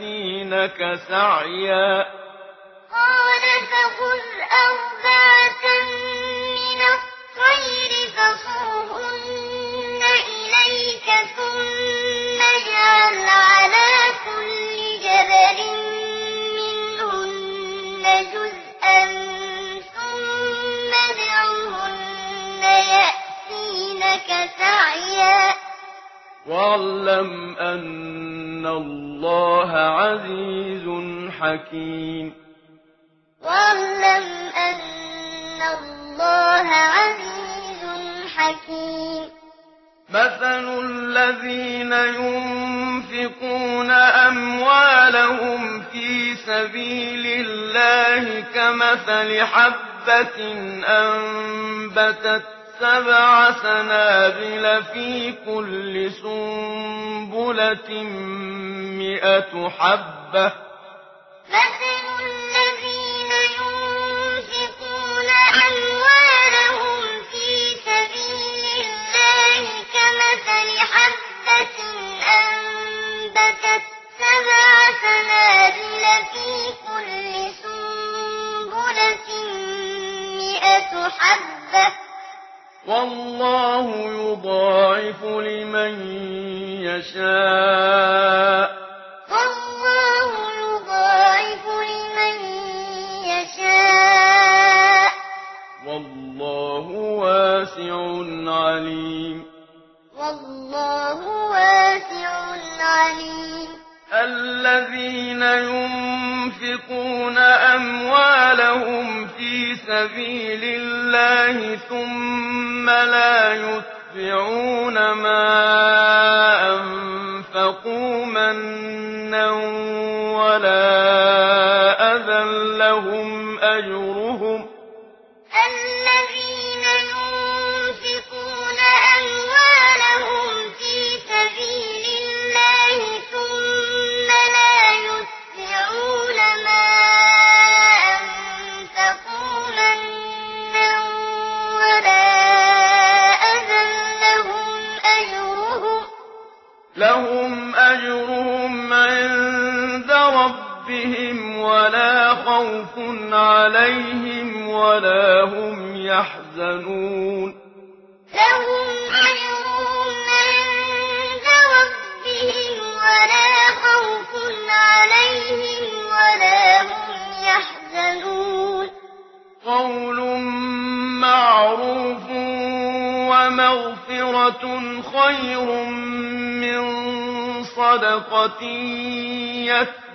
يأتينك سعيا قال فخذ أولا واعلم أن الله عزيز حكيم واعلم أن الله عزيز حكيم مثل الذين ينفقون أموالهم في سبيل الله كمثل حبة أنبتت سبع سنابل في كل سنبلة مئة حبة. مثل واسع عليم. والله واسع عليم. الذين ينفقون أموالهم في سبيل الله ثم لا يتبعون ما أنفقوا منا ولا أذى لهم أجرهم. الذين ربهم ولا خوف عليهم ولا هم يحزنون. لهم أجر عند ربهم ولا خوف عليهم ولا هم يحزنون. قول معروف ومغفرة خير من صدقة يتبعها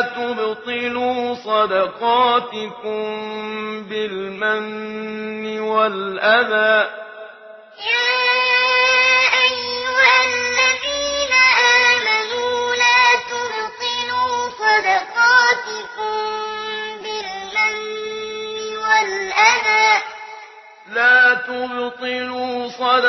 تبطلوا صدقاتكم بالمن والأذى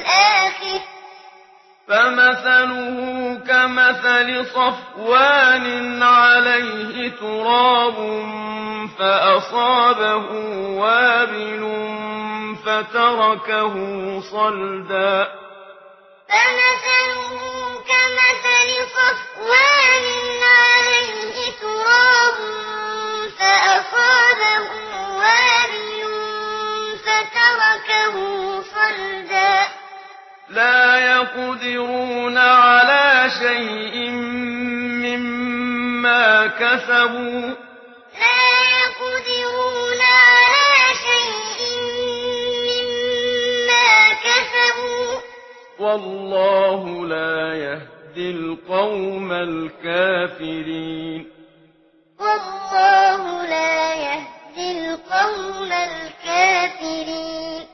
الآخر. فمثله كمثل صفوان عليه تراب فأصابه وابل فتركه صلدا. فمثله كمثل صفوان عليه تراب فأصابه وابل فتركه صلدا. يقدرون على شيء مما كسبوا لا يقدرون على شيء مما كسبوا والله لا يهدي القوم الكافرين والله لا يهدي القوم الكافرين